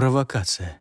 Провокация.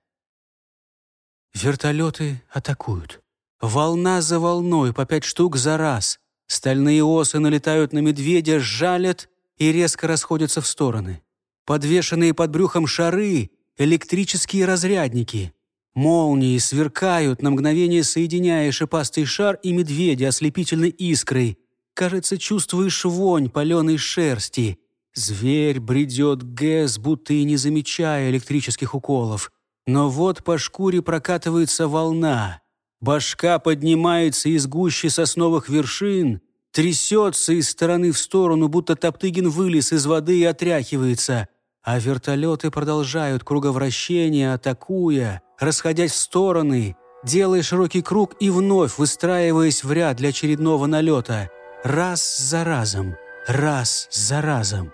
Вертолеты атакуют. Волна за волной, по пять штук за раз. Стальные осы налетают на медведя, жалят и резко расходятся в стороны. Подвешенные под брюхом шары — электрические разрядники. Молнии сверкают, на мгновение соединяя шипастый шар и медведя ослепительной искрой. Кажется, чувствуешь вонь паленой шерсти. Зверь бредет гэс, будто и не замечая электрических уколов. Но вот по шкуре прокатывается волна. Башка поднимается из гущи сосновых вершин, трясется из стороны в сторону, будто Топтыгин вылез из воды и отряхивается. А вертолеты продолжают круговращение, атакуя, расходясь в стороны, делая широкий круг и вновь выстраиваясь в ряд для очередного налета. Раз за разом, раз за разом.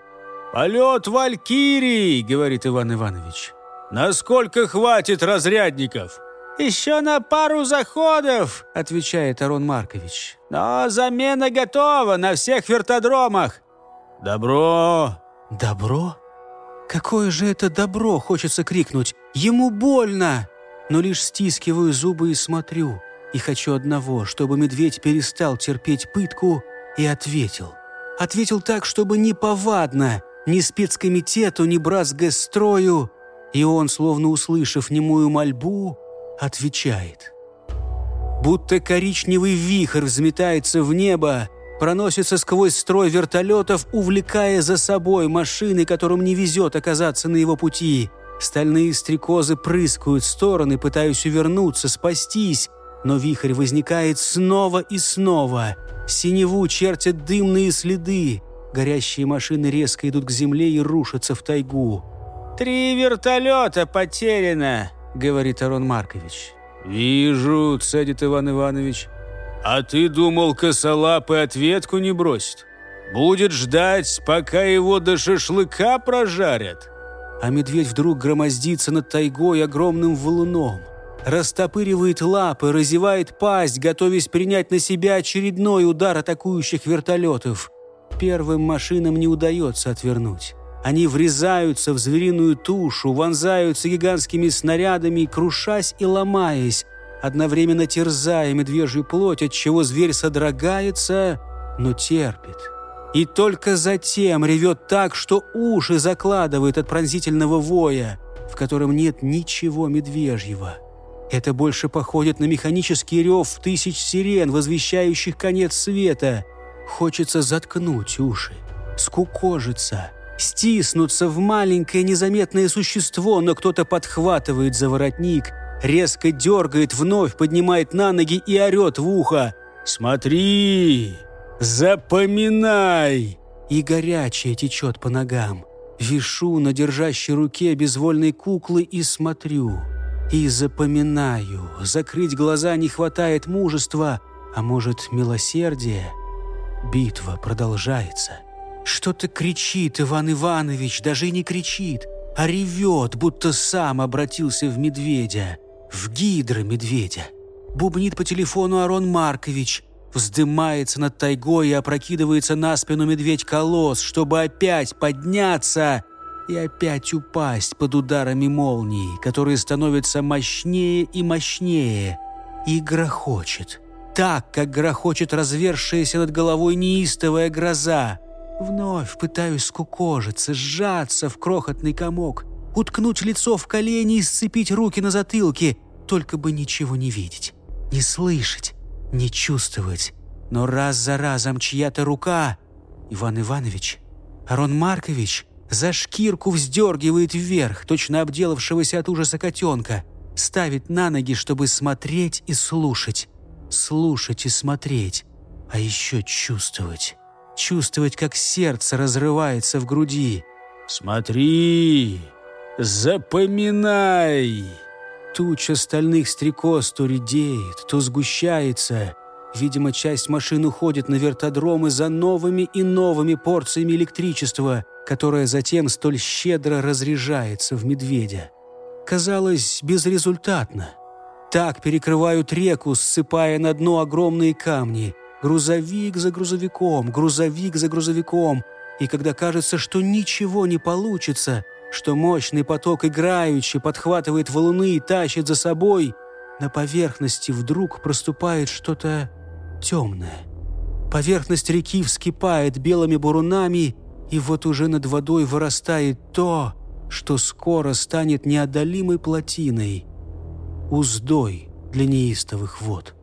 «Полет Валькирии!» — говорит Иван Иванович. «Насколько хватит разрядников?» «Еще на пару заходов», — отвечает Арон Маркович. «Но замена готова на всех вертодромах». «Добро». «Добро? Какое же это добро?» — хочется крикнуть. «Ему больно!» Но лишь стискиваю зубы и смотрю. И хочу одного, чтобы медведь перестал терпеть пытку и ответил. Ответил так, чтобы не повадно, ни спецкомитету, ни братсгэстрою. И он, словно услышав немую мольбу, отвечает. Будто коричневый вихрь взметается в небо, проносится сквозь строй вертолетов, увлекая за собой машины, которым не везет оказаться на его пути. Стальные стрекозы прыскают в стороны, пытаясь увернуться, спастись, но вихрь возникает снова и снова. Синеву чертят дымные следы. Горящие машины резко идут к земле и рушатся в тайгу. «Три вертолета потеряно», — говорит Арон Маркович. «Вижу», — цедит Иван Иванович. «А ты думал, косолапый ответку не бросит? Будет ждать, пока его до шашлыка прожарят?» А медведь вдруг громоздится над тайгой огромным валуном. Растопыривает лапы, разевает пасть, готовясь принять на себя очередной удар атакующих вертолетов. Первым машинам не удается отвернуть. Они врезаются в звериную тушу, вонзаются гигантскими снарядами, крушась и ломаясь, одновременно терзая медвежью плоть, от чего зверь содрогается, но терпит. И только затем ревет так, что уши закладывает от пронзительного воя, в котором нет ничего медвежьего. Это больше походит на механический рев тысяч сирен, возвещающих конец света. Хочется заткнуть уши, скукожиться – стиснуться в маленькое незаметное существо, но кто-то подхватывает за воротник, резко дергает, вновь поднимает на ноги и орет в ухо «Смотри! Запоминай!» И горячее течет по ногам. Вишу на держащей руке безвольной куклы и смотрю. И запоминаю. Закрыть глаза не хватает мужества, а может, милосердия. Битва продолжается. Что-то кричит Иван Иванович, даже и не кричит, а ревет, будто сам обратился в медведя, в гидро-медведя. Бубнит по телефону Арон Маркович, вздымается над тайгой и опрокидывается на спину медведь-колосс, чтобы опять подняться и опять упасть под ударами молнии, которые становятся мощнее и мощнее, и грохочет. Так, как грохочет развершаяся над головой неистовая гроза – Вновь пытаюсь скукожиться, сжаться в крохотный комок, уткнуть лицо в колени и сцепить руки на затылке, только бы ничего не видеть, не слышать, не чувствовать. Но раз за разом чья-то рука, Иван Иванович, Арон Маркович, за шкирку вздергивает вверх, точно обделавшегося от ужаса котенка, ставит на ноги, чтобы смотреть и слушать, слушать и смотреть, а еще чувствовать чувствовать, как сердце разрывается в груди. «Смотри! Запоминай!» Туча стальных стрекоз то редеет, то сгущается. Видимо, часть машин уходит на вертодромы за новыми и новыми порциями электричества, которое затем столь щедро разряжается в медведя. Казалось, безрезультатно. Так перекрывают реку, ссыпая на дно огромные камни – Грузовик за грузовиком, грузовик за грузовиком. И когда кажется, что ничего не получится, что мощный поток играючи подхватывает валуны и тащит за собой, на поверхности вдруг проступает что-то темное. Поверхность реки вскипает белыми бурунами, и вот уже над водой вырастает то, что скоро станет неодолимой плотиной, уздой для неистовых вод.